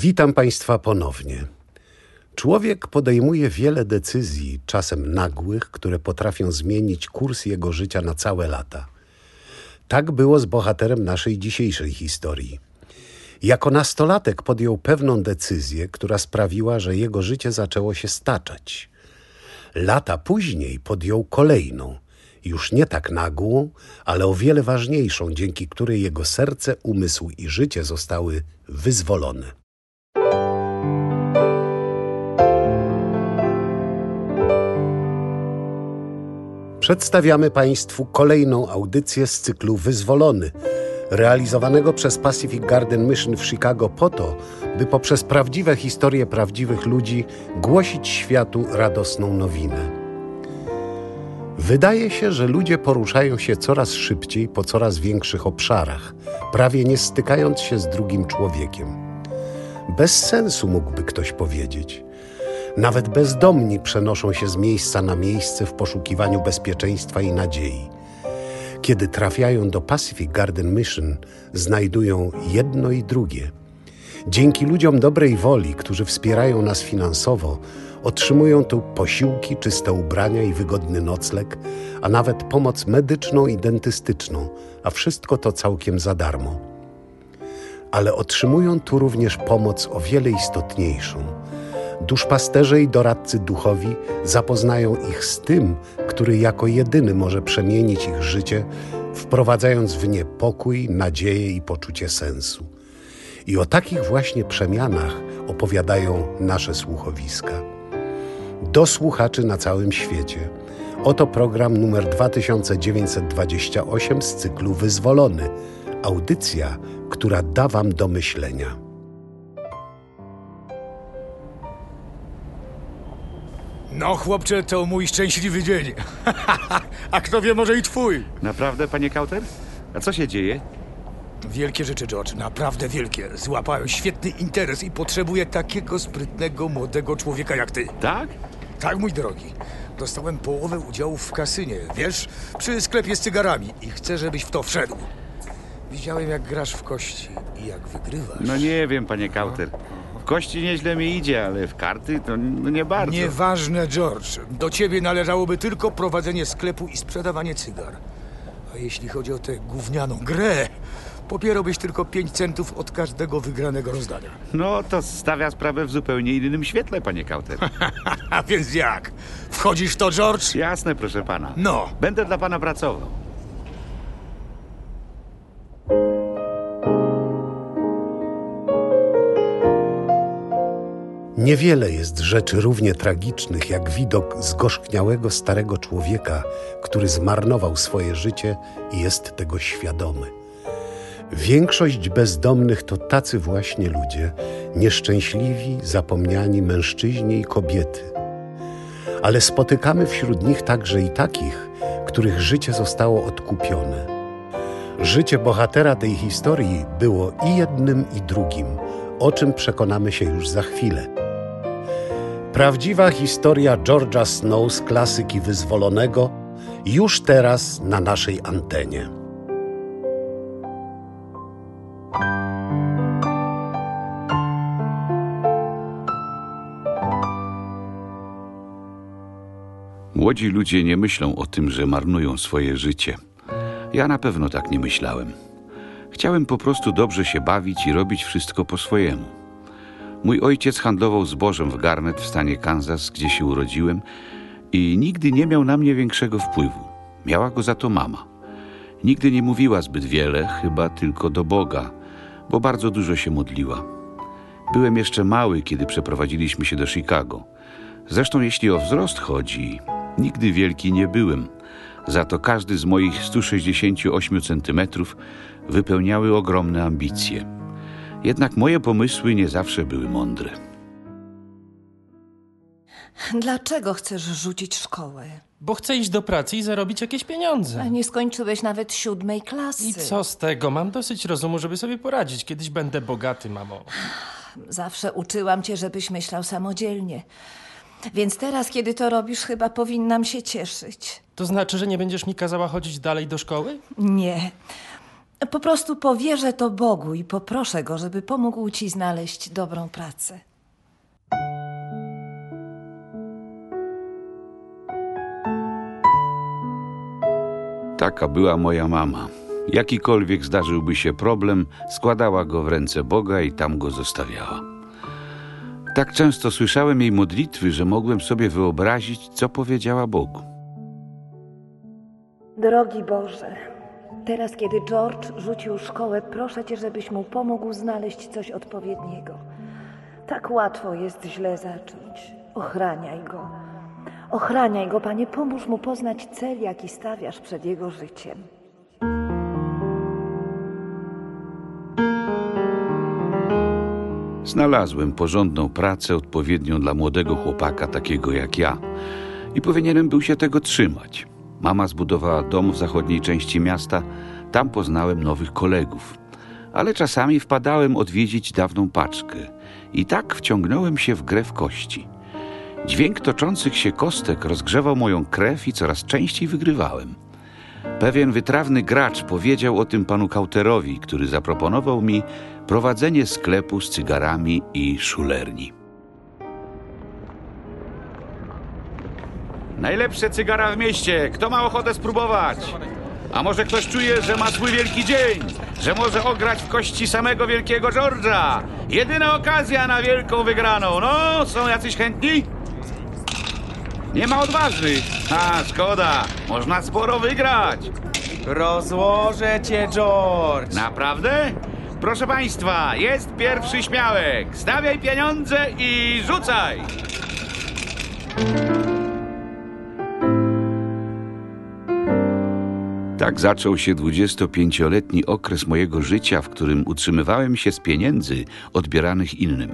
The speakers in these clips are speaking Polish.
Witam Państwa ponownie. Człowiek podejmuje wiele decyzji, czasem nagłych, które potrafią zmienić kurs jego życia na całe lata. Tak było z bohaterem naszej dzisiejszej historii. Jako nastolatek podjął pewną decyzję, która sprawiła, że jego życie zaczęło się staczać. Lata później podjął kolejną, już nie tak nagłą, ale o wiele ważniejszą, dzięki której jego serce, umysł i życie zostały wyzwolone. Przedstawiamy Państwu kolejną audycję z cyklu Wyzwolony, realizowanego przez Pacific Garden Mission w Chicago po to, by poprzez prawdziwe historie prawdziwych ludzi głosić światu radosną nowinę. Wydaje się, że ludzie poruszają się coraz szybciej po coraz większych obszarach, prawie nie stykając się z drugim człowiekiem. Bez sensu mógłby ktoś powiedzieć. Nawet bezdomni przenoszą się z miejsca na miejsce w poszukiwaniu bezpieczeństwa i nadziei. Kiedy trafiają do Pacific Garden Mission, znajdują jedno i drugie. Dzięki ludziom dobrej woli, którzy wspierają nas finansowo, otrzymują tu posiłki, czyste ubrania i wygodny nocleg, a nawet pomoc medyczną i dentystyczną, a wszystko to całkiem za darmo. Ale otrzymują tu również pomoc o wiele istotniejszą – Duszpasterze i doradcy duchowi zapoznają ich z tym, który jako jedyny może przemienić ich życie, wprowadzając w nie pokój, nadzieję i poczucie sensu. I o takich właśnie przemianach opowiadają nasze słuchowiska. Do słuchaczy na całym świecie. Oto program numer 2928 z cyklu Wyzwolony. Audycja, która da Wam do myślenia. No, chłopcze, to mój szczęśliwy dzień. A kto wie, może i twój. Naprawdę, panie Kauter? A co się dzieje? Wielkie rzeczy, George, naprawdę wielkie. Złapałem świetny interes i potrzebuję takiego sprytnego, młodego człowieka jak ty. Tak? Tak, mój drogi. Dostałem połowę udziałów w kasynie, wiesz, przy sklepie z cygarami i chcę, żebyś w to wszedł. Widziałem, jak grasz w kości i jak wygrywasz. No nie wiem, panie Kauter kości nieźle mi idzie, ale w karty to no nie bardzo. Nieważne, George. Do ciebie należałoby tylko prowadzenie sklepu i sprzedawanie cygar. A jeśli chodzi o tę gównianą grę, popierałbyś tylko 5 centów od każdego wygranego rozdania. No to stawia sprawę w zupełnie innym świetle, panie Kauter. A więc jak? Wchodzisz w to, George? Jasne, proszę pana. No. Będę dla pana pracował. Niewiele jest rzeczy równie tragicznych jak widok zgorzkniałego starego człowieka, który zmarnował swoje życie i jest tego świadomy. Większość bezdomnych to tacy właśnie ludzie, nieszczęśliwi, zapomniani mężczyźni i kobiety. Ale spotykamy wśród nich także i takich, których życie zostało odkupione. Życie bohatera tej historii było i jednym, i drugim, o czym przekonamy się już za chwilę. Prawdziwa historia George'a Snow z klasyki wyzwolonego już teraz na naszej antenie. Młodzi ludzie nie myślą o tym, że marnują swoje życie. Ja na pewno tak nie myślałem. Chciałem po prostu dobrze się bawić i robić wszystko po swojemu. Mój ojciec handlował zbożem w Garnet w stanie Kansas, gdzie się urodziłem i nigdy nie miał na mnie większego wpływu. Miała go za to mama. Nigdy nie mówiła zbyt wiele, chyba tylko do Boga, bo bardzo dużo się modliła. Byłem jeszcze mały, kiedy przeprowadziliśmy się do Chicago. Zresztą jeśli o wzrost chodzi, nigdy wielki nie byłem. Za to każdy z moich 168 centymetrów wypełniały ogromne ambicje. Jednak moje pomysły nie zawsze były mądre. Dlaczego chcesz rzucić szkołę? Bo chcę iść do pracy i zarobić jakieś pieniądze. A nie skończyłeś nawet siódmej klasy. I co z tego? Mam dosyć rozumu, żeby sobie poradzić. Kiedyś będę bogaty, mamo. Zawsze uczyłam cię, żebyś myślał samodzielnie. Więc teraz, kiedy to robisz, chyba powinnam się cieszyć. To znaczy, że nie będziesz mi kazała chodzić dalej do szkoły? Nie. Po prostu powierzę to Bogu i poproszę go, żeby pomógł ci znaleźć dobrą pracę. Taka była moja mama. Jakikolwiek zdarzyłby się problem, składała go w ręce Boga i tam go zostawiała. Tak często słyszałem jej modlitwy, że mogłem sobie wyobrazić, co powiedziała Bogu. Drogi Boże, teraz kiedy George rzucił szkołę, proszę Cię, żebyś mu pomógł znaleźć coś odpowiedniego. Tak łatwo jest źle zacząć. Ochraniaj go. Ochraniaj go, Panie, pomóż mu poznać cel, jaki stawiasz przed jego życiem. Znalazłem porządną pracę odpowiednią dla młodego chłopaka takiego jak ja i powinienem był się tego trzymać. Mama zbudowała dom w zachodniej części miasta, tam poznałem nowych kolegów. Ale czasami wpadałem odwiedzić dawną paczkę i tak wciągnąłem się w grę w kości. Dźwięk toczących się kostek rozgrzewał moją krew i coraz częściej wygrywałem. Pewien wytrawny gracz powiedział o tym panu Kauterowi, który zaproponował mi prowadzenie sklepu z cygarami i szulerni. Najlepsze cygara w mieście. Kto ma ochotę spróbować? A może ktoś czuje, że ma swój wielki dzień? Że może ograć w kości samego wielkiego George'a? Jedyna okazja na wielką wygraną. No, są jacyś chętni? Nie ma odważnych. A, szkoda. Można sporo wygrać. Rozłożę cię, George! Naprawdę? Proszę Państwa, jest pierwszy śmiałek. Stawiaj pieniądze i rzucaj. Tak zaczął się 25-letni okres mojego życia, w którym utrzymywałem się z pieniędzy odbieranych innym.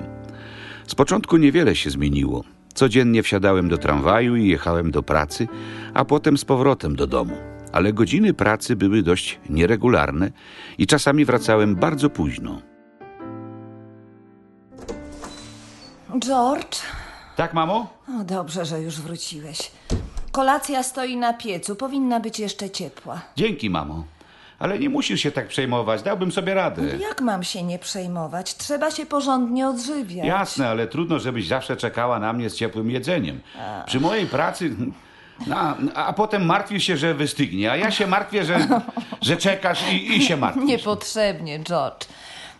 Z początku niewiele się zmieniło. Codziennie wsiadałem do tramwaju i jechałem do pracy, a potem z powrotem do domu. Ale godziny pracy były dość nieregularne i czasami wracałem bardzo późno. George? Tak, mamo? O, dobrze, że już wróciłeś. Kolacja stoi na piecu, powinna być jeszcze ciepła. Dzięki, mamo. Ale nie musisz się tak przejmować, dałbym sobie radę. Jak mam się nie przejmować? Trzeba się porządnie odżywiać. Jasne, ale trudno, żebyś zawsze czekała na mnie z ciepłym jedzeniem. Przy mojej pracy. A, a potem martwisz się, że wystygnie, a ja się martwię, że, że czekasz i, i się martwisz. Niepotrzebnie, George.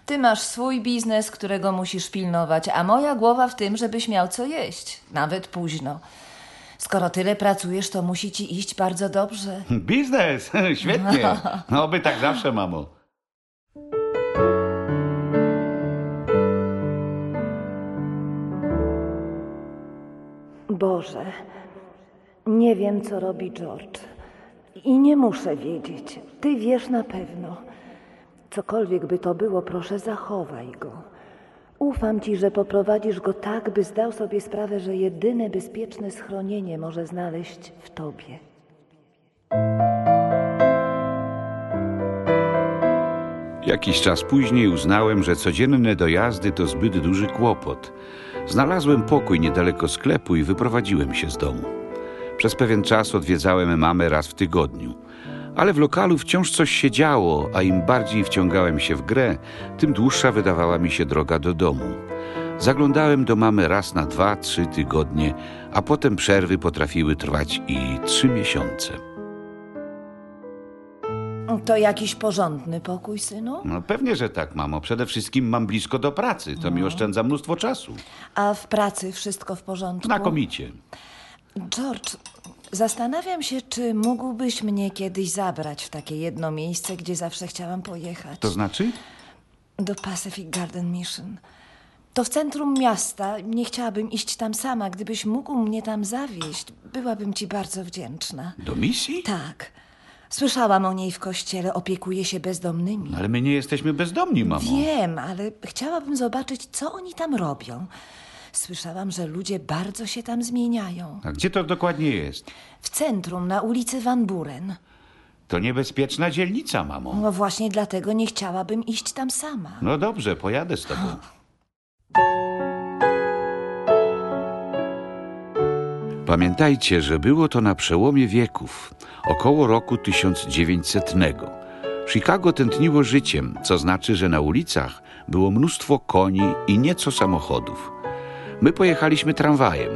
Ty masz swój biznes, którego musisz pilnować, a moja głowa w tym, żebyś miał co jeść, nawet późno. Skoro tyle pracujesz, to musi ci iść bardzo dobrze. Biznes, świetnie. No by tak zawsze, mamo. Boże, nie wiem, co robi George. I nie muszę wiedzieć. Ty wiesz na pewno. Cokolwiek by to było, proszę, zachowaj go. Ufam ci, że poprowadzisz go tak, by zdał sobie sprawę, że jedyne bezpieczne schronienie może znaleźć w tobie. Jakiś czas później uznałem, że codzienne dojazdy to zbyt duży kłopot. Znalazłem pokój niedaleko sklepu i wyprowadziłem się z domu. Przez pewien czas odwiedzałem mamę raz w tygodniu. Ale w lokalu wciąż coś się działo, a im bardziej wciągałem się w grę, tym dłuższa wydawała mi się droga do domu. Zaglądałem do mamy raz na dwa, trzy tygodnie, a potem przerwy potrafiły trwać i trzy miesiące. To jakiś porządny pokój, synu? No pewnie, że tak, mamo. Przede wszystkim mam blisko do pracy. To mi oszczędza mnóstwo czasu. A w pracy wszystko w porządku? Znakomicie. George, zastanawiam się, czy mógłbyś mnie kiedyś zabrać w takie jedno miejsce, gdzie zawsze chciałam pojechać. To znaczy? Do Pacific Garden Mission. To w centrum miasta. Nie chciałabym iść tam sama. Gdybyś mógł mnie tam zawieźć, byłabym ci bardzo wdzięczna. Do misji? Tak. Słyszałam o niej w kościele. Opiekuje się bezdomnymi. Ale my nie jesteśmy bezdomni, mamo. Wiem, ale chciałabym zobaczyć, co oni tam robią. Słyszałam, że ludzie bardzo się tam zmieniają. A gdzie to dokładnie jest? W centrum, na ulicy Van Buren. To niebezpieczna dzielnica, mamo. No właśnie dlatego nie chciałabym iść tam sama. No dobrze, pojadę z tobą. Pamiętajcie, że było to na przełomie wieków, około roku 1900. Chicago tętniło życiem, co znaczy, że na ulicach było mnóstwo koni i nieco samochodów. My pojechaliśmy tramwajem,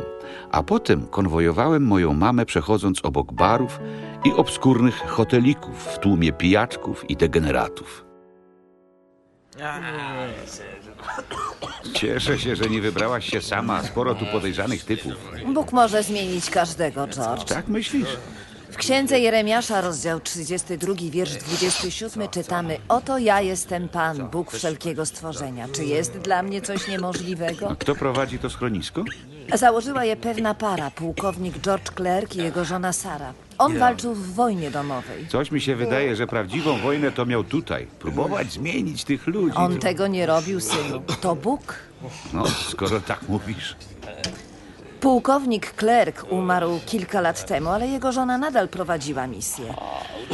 a potem konwojowałem moją mamę przechodząc obok barów i obskurnych hotelików w tłumie pijaczków i degeneratów. Cieszę się, że nie wybrałaś się sama. Sporo tu podejrzanych typów. Bóg może zmienić każdego, George. Tak myślisz? W księdze Jeremiasza, rozdział 32, wiersz 27 czytamy Oto ja jestem Pan, Bóg wszelkiego stworzenia. Czy jest dla mnie coś niemożliwego? A kto prowadzi to schronisko? Założyła je pewna para, pułkownik George Clerk i jego żona Sara. On walczył w wojnie domowej. Coś mi się wydaje, że prawdziwą wojnę to miał tutaj. Próbować zmienić tych ludzi. On tego nie robił, synu. To Bóg. No, skoro tak mówisz. Pułkownik Clerk umarł kilka lat temu, ale jego żona nadal prowadziła misję.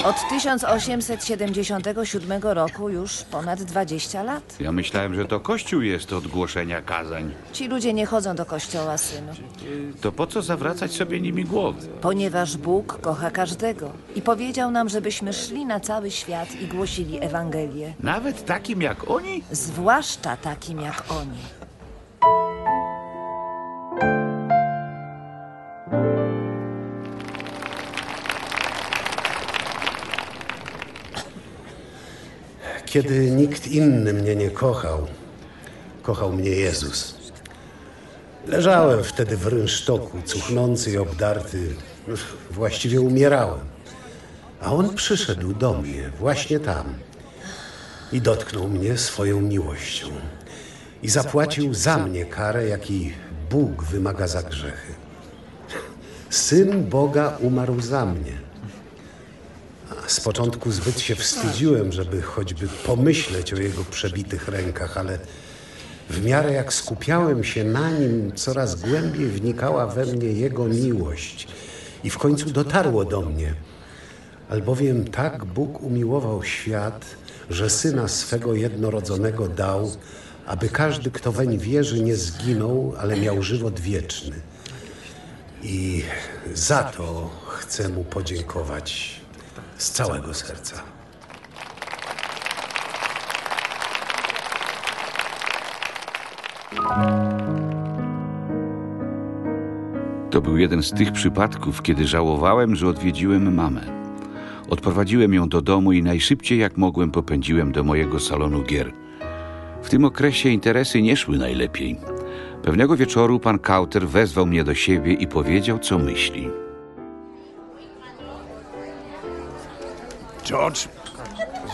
Od 1877 roku już ponad 20 lat. Ja myślałem, że to Kościół jest od głoszenia kazań. Ci ludzie nie chodzą do kościoła, synu, To po co zawracać sobie nimi głowy? ponieważ Bóg kocha każdego i powiedział nam, żebyśmy szli na cały świat i głosili Ewangelię, Nawet takim jak oni? zwłaszcza takim jak oni. Kiedy nikt inny mnie nie kochał, kochał mnie Jezus. Leżałem wtedy w rynsztoku, cuchnący i obdarty, właściwie umierałem. A on przyszedł do mnie, właśnie tam, i dotknął mnie swoją miłością. I zapłacił za mnie karę, jaki Bóg wymaga za grzechy. Syn Boga umarł za mnie. Z początku zbyt się wstydziłem, żeby choćby pomyśleć o jego przebitych rękach, ale w miarę jak skupiałem się na nim, coraz głębiej wnikała we mnie jego miłość i w końcu dotarło do mnie. Albowiem tak Bóg umiłował świat, że syna swego jednorodzonego dał, aby każdy, kto weń wierzy, nie zginął, ale miał żywot wieczny. I za to chcę mu podziękować z całego serca. To był jeden z tych przypadków, kiedy żałowałem, że odwiedziłem mamę. Odprowadziłem ją do domu i najszybciej jak mogłem popędziłem do mojego salonu gier. W tym okresie interesy nie szły najlepiej. Pewnego wieczoru pan Kauter wezwał mnie do siebie i powiedział, co myśli. George,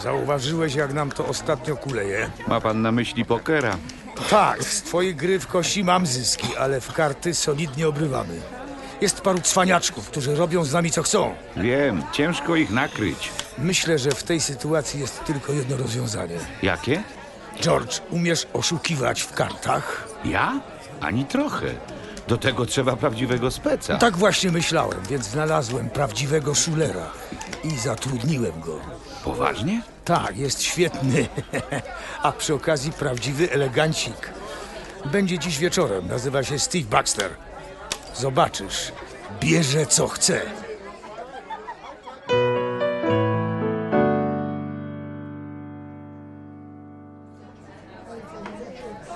zauważyłeś, jak nam to ostatnio kuleje? Ma pan na myśli pokera? Tak, z twojej gry w kości mam zyski, ale w karty solidnie obrywamy. Jest paru cwaniaczków, którzy robią z nami co chcą. Wiem, ciężko ich nakryć. Myślę, że w tej sytuacji jest tylko jedno rozwiązanie. Jakie? George, umiesz oszukiwać w kartach? Ja? Ani trochę. Do tego trzeba prawdziwego speca. Tak właśnie myślałem, więc znalazłem prawdziwego szulera i zatrudniłem go. Poważnie? Tak, jest świetny. A przy okazji prawdziwy elegancik. Będzie dziś wieczorem. Nazywa się Steve Baxter. Zobaczysz. Bierze co chce.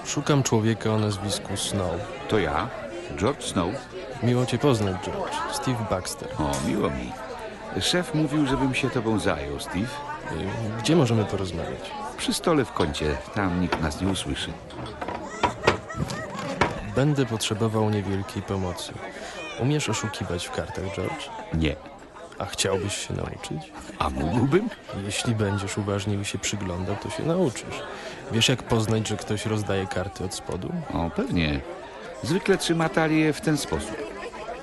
Szukam człowieka o nazwisku Snow. To ja, George Snow. Miło cię poznać, George. Steve Baxter. O, miło mi. Szef mówił, żebym się tobą zajął, Steve. Y, Gdzie możemy porozmawiać? Przy stole w kącie, tam nikt nas nie usłyszy. Będę potrzebował niewielkiej pomocy. Umiesz oszukiwać w kartach, George? Nie. A chciałbyś się nauczyć? A mógłbym? Jeśli będziesz uważniej się przyglądał, to się nauczysz. Wiesz, jak poznać, że ktoś rozdaje karty od spodu? O, pewnie. Zwykle trzyma talię w ten sposób.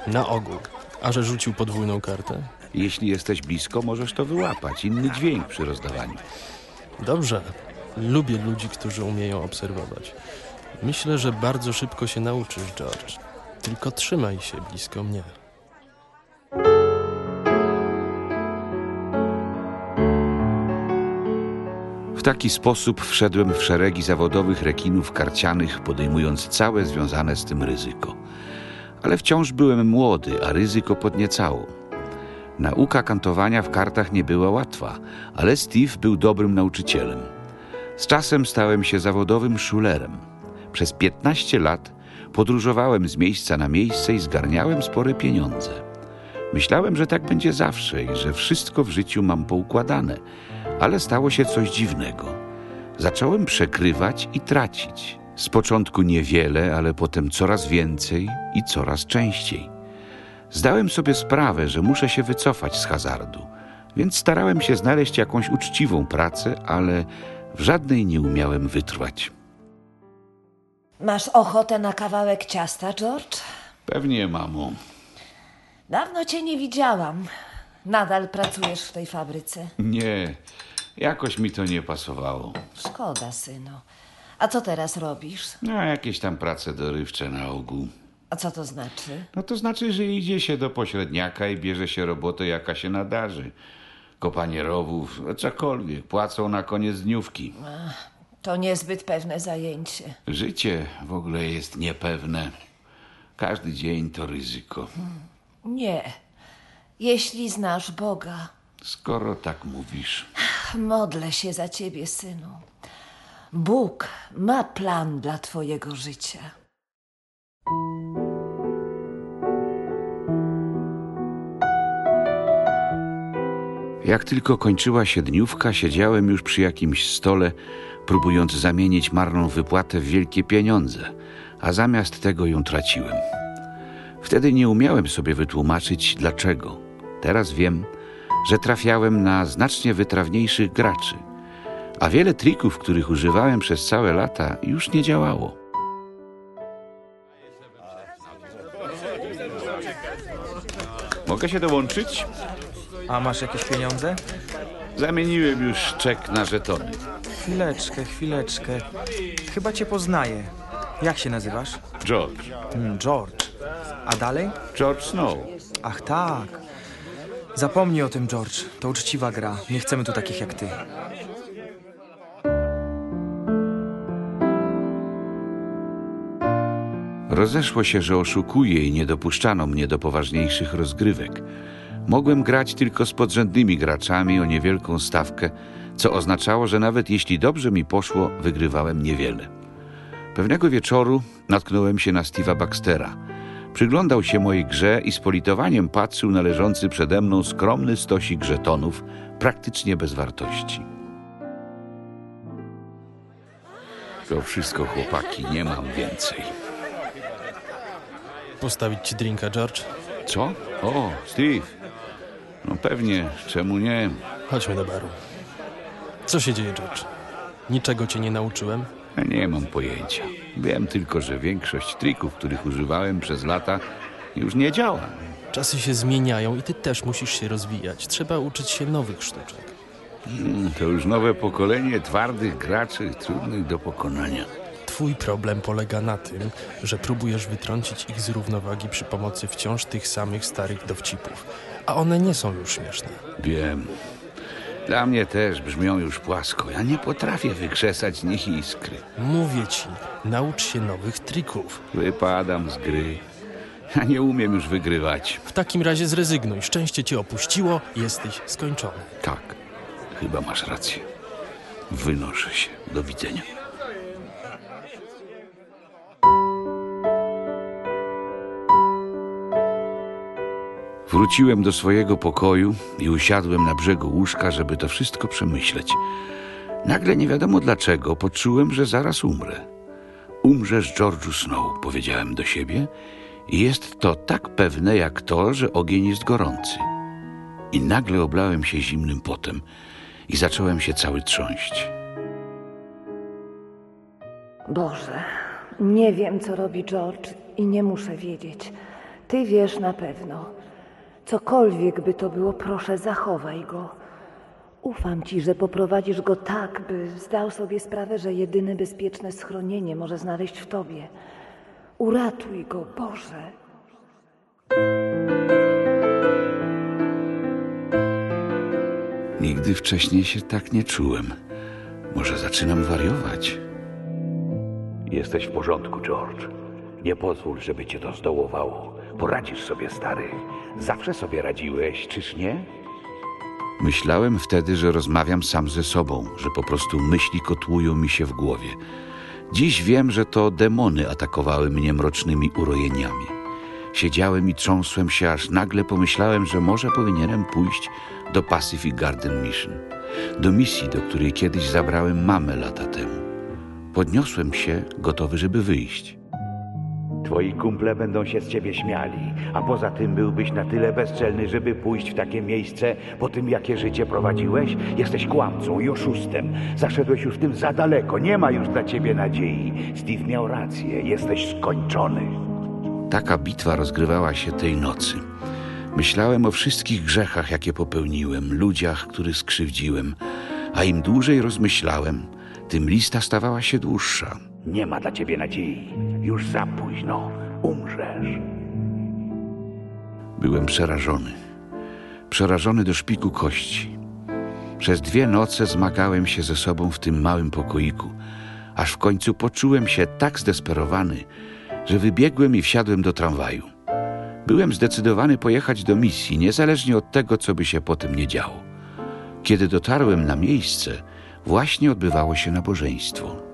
Na ogół. A że rzucił podwójną kartę? Jeśli jesteś blisko, możesz to wyłapać. Inny dźwięk przy rozdawaniu. Dobrze. Lubię ludzi, którzy umieją obserwować. Myślę, że bardzo szybko się nauczysz, George. Tylko trzymaj się blisko mnie. W taki sposób wszedłem w szeregi zawodowych rekinów karcianych, podejmując całe związane z tym ryzyko. Ale wciąż byłem młody, a ryzyko podniecało. Nauka kantowania w kartach nie była łatwa, ale Steve był dobrym nauczycielem. Z czasem stałem się zawodowym szulerem. Przez 15 lat podróżowałem z miejsca na miejsce i zgarniałem spore pieniądze. Myślałem, że tak będzie zawsze i że wszystko w życiu mam poukładane, ale stało się coś dziwnego. Zacząłem przekrywać i tracić. Z początku niewiele, ale potem coraz więcej i coraz częściej. Zdałem sobie sprawę, że muszę się wycofać z hazardu, więc starałem się znaleźć jakąś uczciwą pracę, ale w żadnej nie umiałem wytrwać. Masz ochotę na kawałek ciasta, George? Pewnie, mamo. Dawno cię nie widziałam. Nadal pracujesz w tej fabryce. Nie, jakoś mi to nie pasowało. Szkoda, synu. A co teraz robisz? No, jakieś tam prace dorywcze na ogół. A co to znaczy? No to znaczy, że idzie się do pośredniaka i bierze się robotę, jaka się nadarzy. Kopanie rowów, cokolwiek. Płacą na koniec dniówki. To niezbyt pewne zajęcie. Życie w ogóle jest niepewne. Każdy dzień to ryzyko. Nie. Jeśli znasz Boga, Skoro tak mówisz. Modlę się za ciebie, synu. Bóg ma plan dla twojego życia. Jak tylko kończyła się dniówka, siedziałem już przy jakimś stole, próbując zamienić marną wypłatę w wielkie pieniądze, a zamiast tego ją traciłem. Wtedy nie umiałem sobie wytłumaczyć dlaczego. Teraz wiem, że trafiałem na znacznie wytrawniejszych graczy, a wiele trików, których używałem przez całe lata, już nie działało. Mogę się dołączyć? A masz jakieś pieniądze? Zamieniłem już czek na żetony. Chwileczkę, chwileczkę. Chyba cię poznaję. Jak się nazywasz? George. Hmm, George. A dalej? George Snow. Ach tak. Zapomnij o tym, George. To uczciwa gra. Nie chcemy tu takich jak ty. Rozeszło się, że oszukuję i nie dopuszczano mnie do poważniejszych rozgrywek. Mogłem grać tylko z podrzędnymi graczami o niewielką stawkę, co oznaczało, że nawet jeśli dobrze mi poszło, wygrywałem niewiele. Pewnego wieczoru natknąłem się na Steve'a Baxtera. Przyglądał się mojej grze i z politowaniem patrzył na leżący przede mną skromny stosik żetonów, praktycznie bez wartości. To wszystko, chłopaki, nie mam więcej. Postawić ci drinka, George? Co? O, Steve. No pewnie, czemu nie? Chodźmy do baru. Co się dzieje, George? Niczego cię nie nauczyłem? Nie mam pojęcia. Wiem tylko, że większość trików, których używałem przez lata, już nie działa. Czasy się zmieniają i ty też musisz się rozwijać. Trzeba uczyć się nowych sztuczek. Mm, To już nowe pokolenie twardych graczy, trudnych do pokonania. Twój problem polega na tym, że próbujesz wytrącić ich z równowagi przy pomocy wciąż tych samych starych dowcipów. A one nie są już śmieszne. Wiem. Dla mnie też brzmią już płasko. Ja nie potrafię wykrzesać z nich iskry. Mówię ci, naucz się nowych trików. Wypadam z gry. Ja nie umiem już wygrywać. W takim razie zrezygnuj. Szczęście cię opuściło, jesteś skończony. Tak, chyba masz rację. Wynoszę się. Do widzenia. Wróciłem do swojego pokoju i usiadłem na brzegu łóżka, żeby to wszystko przemyśleć. Nagle nie wiadomo dlaczego poczułem, że zaraz umrę. Umrzesz, George'u Snow, powiedziałem do siebie, i jest to tak pewne jak to, że ogień jest gorący. I nagle oblałem się zimnym potem i zacząłem się cały trząść. Boże, nie wiem, co robi George i nie muszę wiedzieć. Ty wiesz na pewno. Cokolwiek by to było, proszę, zachowaj go. Ufam ci, że poprowadzisz go tak, by zdał sobie sprawę, że jedyne bezpieczne schronienie może znaleźć w tobie. Uratuj go, Boże. Nigdy wcześniej się tak nie czułem. Może zaczynam wariować. Jesteś w porządku, George. Nie pozwól, żeby cię to zdołowało. Poradzisz sobie, stary. Zawsze sobie radziłeś, czyż nie? Myślałem wtedy, że rozmawiam sam ze sobą, że po prostu myśli kotłują mi się w głowie. Dziś wiem, że to demony atakowały mnie mrocznymi urojeniami. Siedziałem i trząsłem się, aż nagle pomyślałem, że może powinienem pójść do Pacific Garden Mission, do misji, do której kiedyś zabrałem mamę lata temu. Podniosłem się, gotowy, żeby wyjść. Twoi kumple będą się z ciebie śmiali, a poza tym byłbyś na tyle bezczelny, żeby pójść w takie miejsce po tym, jakie życie prowadziłeś? Jesteś kłamcą i oszustem. Zaszedłeś już tym za daleko. Nie ma już dla ciebie nadziei. Steve miał rację. Jesteś skończony. Taka bitwa rozgrywała się tej nocy. Myślałem o wszystkich grzechach, jakie popełniłem, ludziach, których skrzywdziłem, a im dłużej rozmyślałem, tym lista stawała się dłuższa. Nie ma dla ciebie nadziei. Już za późno. Umrzesz. Byłem przerażony. Przerażony do szpiku kości. Przez dwie noce zmagałem się ze sobą w tym małym pokoiku, aż w końcu poczułem się tak zdesperowany, że wybiegłem i wsiadłem do tramwaju. Byłem zdecydowany pojechać do misji, niezależnie od tego, co by się potem nie działo. Kiedy dotarłem na miejsce, właśnie odbywało się nabożeństwo.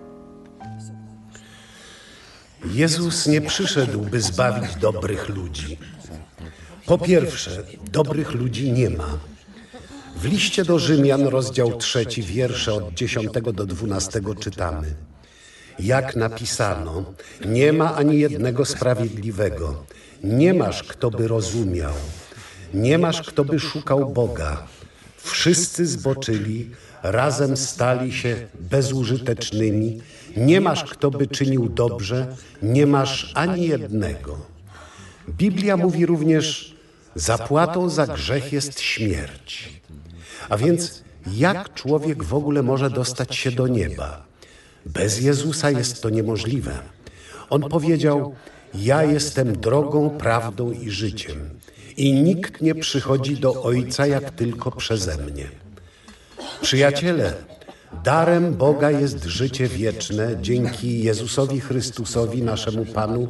Jezus nie przyszedł, by zbawić dobrych ludzi. Po pierwsze, dobrych ludzi nie ma. W liście do Rzymian, rozdział trzeci, wiersze od 10 do 12 czytamy. Jak napisano, nie ma ani jednego sprawiedliwego, nie masz kto by rozumiał, nie masz kto by szukał Boga. Wszyscy zboczyli, razem stali się bezużytecznymi, nie masz kto by czynił dobrze, nie masz ani jednego. Biblia mówi również, zapłatą za grzech jest śmierć. A więc jak człowiek w ogóle może dostać się do nieba? Bez Jezusa jest to niemożliwe. On powiedział: Ja jestem drogą, prawdą i życiem, i nikt nie przychodzi do Ojca jak tylko przeze mnie. Przyjaciele, darem Boga jest życie wieczne dzięki Jezusowi Chrystusowi, naszemu Panu.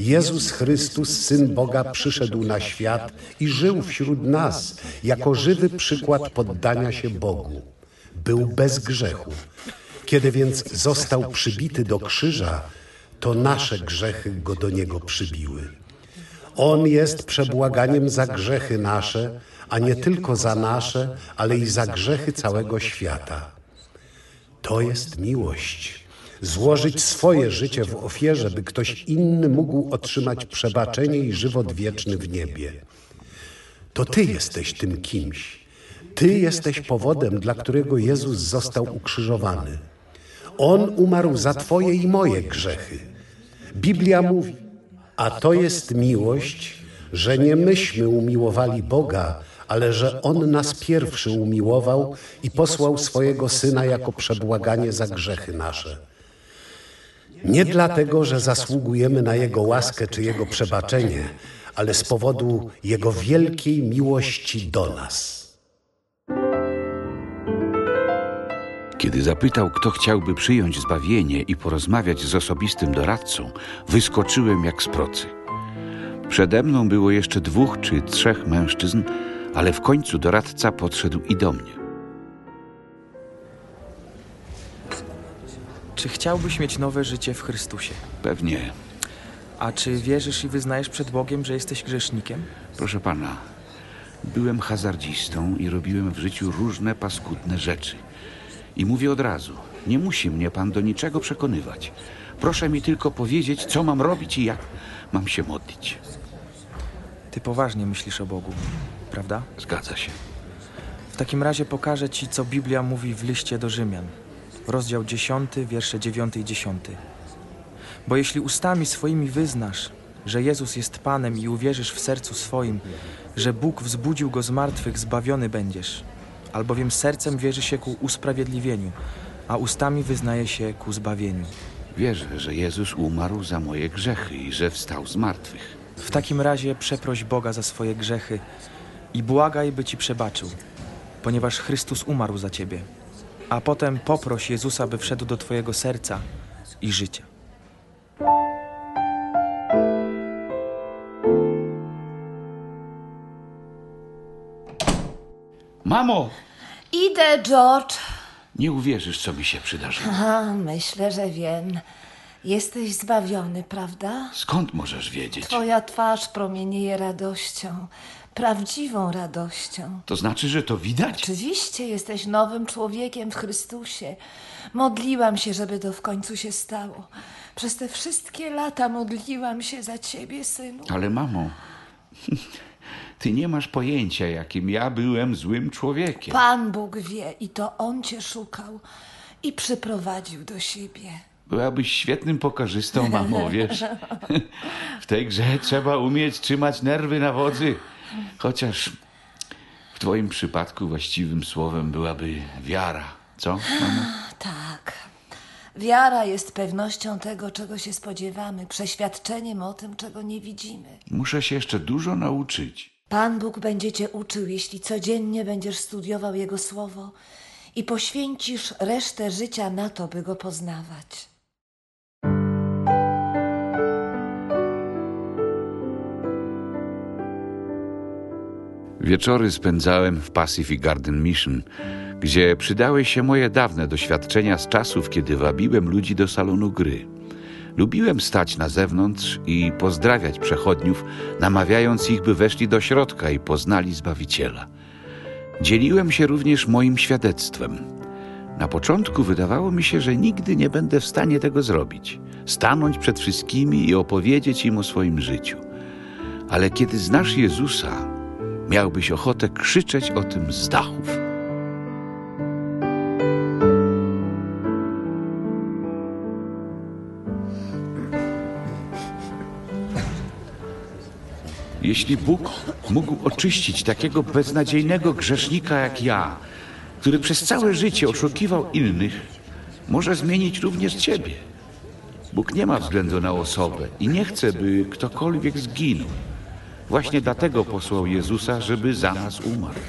Jezus Chrystus, Syn Boga, przyszedł na świat i żył wśród nas jako żywy przykład poddania się Bogu. Był bez grzechu. Kiedy więc został przybity do krzyża, to nasze grzechy go do niego przybiły. On jest przebłaganiem za grzechy nasze, a nie tylko za nasze, ale i za grzechy całego świata. To jest miłość. Złożyć swoje życie w ofierze, by ktoś inny mógł otrzymać przebaczenie i żywot wieczny w niebie. To Ty jesteś tym kimś. Ty jesteś powodem, dla którego Jezus został ukrzyżowany. On umarł za Twoje i moje grzechy. Biblia mówi, a to jest miłość, że nie myśmy umiłowali Boga, ale że On nas pierwszy umiłował i posłał swojego Syna jako przebłaganie za grzechy nasze. Nie dlatego, że zasługujemy na Jego łaskę czy Jego przebaczenie, ale z powodu Jego wielkiej miłości do nas. Kiedy zapytał, kto chciałby przyjąć zbawienie i porozmawiać z osobistym doradcą, wyskoczyłem jak z procy. Przede mną było jeszcze dwóch czy trzech mężczyzn, ale w końcu doradca podszedł i do mnie. Czy chciałbyś mieć nowe życie w Chrystusie? Pewnie, A czy wierzysz i wyznajesz przed Bogiem, że jesteś grzesznikiem? proszę pana, byłem hazardzistą i robiłem w życiu różne paskudne rzeczy. I mówię od razu, nie musi mnie pan do niczego przekonywać. Proszę mi tylko powiedzieć, co mam robić i jak mam się modlić. Ty poważnie myślisz o Bogu, prawda? Zgadza się. W takim razie pokażę ci, co Biblia mówi w liście do Rzymian. Rozdział 10, wiersze 9 i 10. Bo jeśli ustami swoimi wyznasz, że Jezus jest Panem i uwierzysz w sercu swoim, że Bóg wzbudził Go z martwych, zbawiony będziesz. Albowiem sercem wierzy się ku usprawiedliwieniu, a ustami wyznaje się ku zbawieniu. Wierzę, że Jezus umarł za moje grzechy i że wstał z martwych. W takim razie przeproś Boga za swoje grzechy i błagaj, by ci przebaczył, ponieważ Chrystus umarł za ciebie. A potem poproś Jezusa, by wszedł do twojego serca i życia. Mamo! Idę, George. Nie uwierzysz, co mi się przydarzyło. A, myślę, że wiem. Jesteś zbawiony, prawda? Skąd możesz wiedzieć? Twoja twarz promienieje radością. Prawdziwą radością. To znaczy, że to widać? Oczywiście jesteś nowym człowiekiem w Chrystusie. Modliłam się, żeby to w końcu się stało. Przez te wszystkie lata modliłam się za ciebie, synu. Ale mamo, ty nie masz pojęcia, jakim ja byłem złym człowiekiem. Pan Bóg wie i to On cię szukał i przyprowadził do siebie. Byłabyś świetnym pokarzystą, mamo, wiesz? W tej grze trzeba umieć trzymać nerwy na wodzy. Chociaż w twoim przypadku właściwym słowem byłaby wiara. Co, mamo? Tak. Wiara jest pewnością tego, czego się spodziewamy, przeświadczeniem o tym, czego nie widzimy. Muszę się jeszcze dużo nauczyć. Pan Bóg będzie cię uczył, jeśli codziennie będziesz studiował Jego Słowo i poświęcisz resztę życia na to, by Go poznawać. Wieczory spędzałem w Pacific Garden Mission, gdzie przydały się moje dawne doświadczenia z czasów, kiedy wabiłem ludzi do salonu gry. Lubiłem stać na zewnątrz i pozdrawiać przechodniów, namawiając ich, by weszli do środka i poznali Zbawiciela. Dzieliłem się również moim świadectwem. Na początku wydawało mi się, że nigdy nie będę w stanie tego zrobić stanąć przed wszystkimi i opowiedzieć im o swoim życiu. Ale kiedy znasz Jezusa, miałbyś ochotę krzyczeć o tym z dachów. Jeśli Bóg mógł oczyścić takiego beznadziejnego grzesznika jak ja, który przez całe życie oszukiwał innych, może zmienić również ciebie. Bóg nie ma względu na osobę i nie chce, by ktokolwiek zginął. Właśnie dlatego posłał Jezusa, żeby za nas umarł.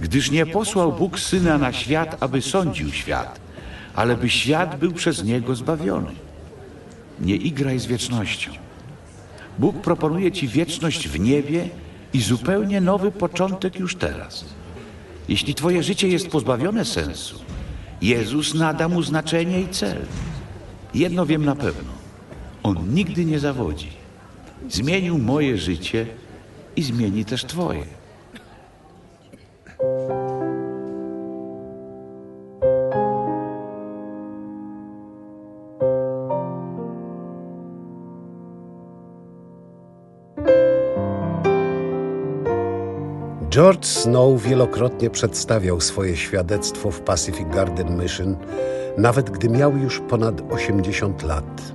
Gdyż nie posłał Bóg Syna na świat, aby sądził świat, ale by świat był przez Niego zbawiony. Nie igraj z wiecznością. Bóg proponuje Ci wieczność w niebie i zupełnie nowy początek już teraz. Jeśli Twoje życie jest pozbawione sensu, Jezus nada mu znaczenie i cel. Jedno wiem na pewno. On nigdy nie zawodzi. Zmienił moje życie i zmieni też Twoje. George Snow wielokrotnie przedstawiał swoje świadectwo w Pacific Garden Mission, nawet gdy miał już ponad 80 lat.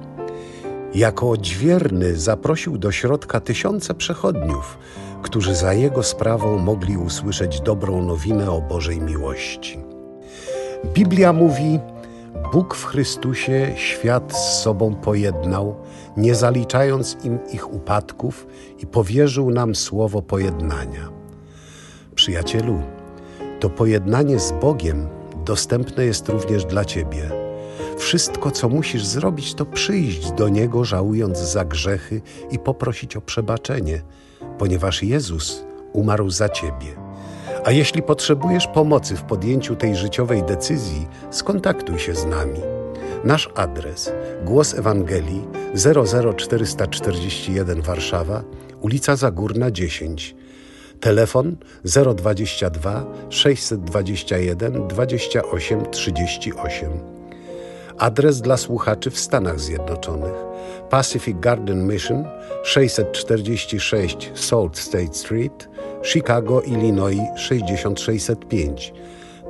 Jako odźwierny zaprosił do środka tysiące przechodniów, którzy za jego sprawą mogli usłyszeć dobrą nowinę o Bożej miłości. Biblia mówi: Bóg w Chrystusie świat z sobą pojednał, nie zaliczając im ich upadków, i powierzył nam słowo pojednania. Przyjacielu, to pojednanie z Bogiem dostępne jest również dla Ciebie. Wszystko, co musisz zrobić, to przyjść do Niego, żałując za grzechy i poprosić o przebaczenie, ponieważ Jezus umarł za Ciebie. A jeśli potrzebujesz pomocy w podjęciu tej życiowej decyzji, skontaktuj się z nami. Nasz adres: Głos Ewangelii 00441 Warszawa, ulica Zagórna 10. Telefon 022 621 28 38. Adres dla słuchaczy w Stanach Zjednoczonych: Pacific Garden Mission 646 Salt State Street, Chicago, Illinois 6605.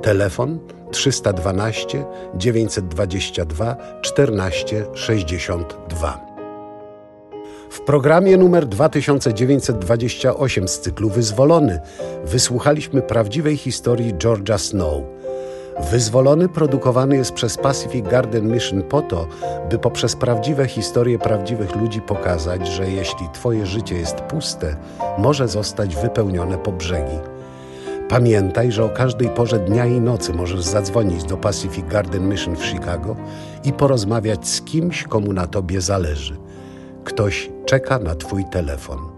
Telefon 312 922 1462. W programie numer 2928 z cyklu Wyzwolony wysłuchaliśmy prawdziwej historii George'a Snow. Wyzwolony produkowany jest przez Pacific Garden Mission po to, by poprzez prawdziwe historie prawdziwych ludzi pokazać, że jeśli Twoje życie jest puste, może zostać wypełnione po brzegi. Pamiętaj, że o każdej porze dnia i nocy możesz zadzwonić do Pacific Garden Mission w Chicago i porozmawiać z kimś, komu na Tobie zależy. Ktoś czeka na Twój telefon.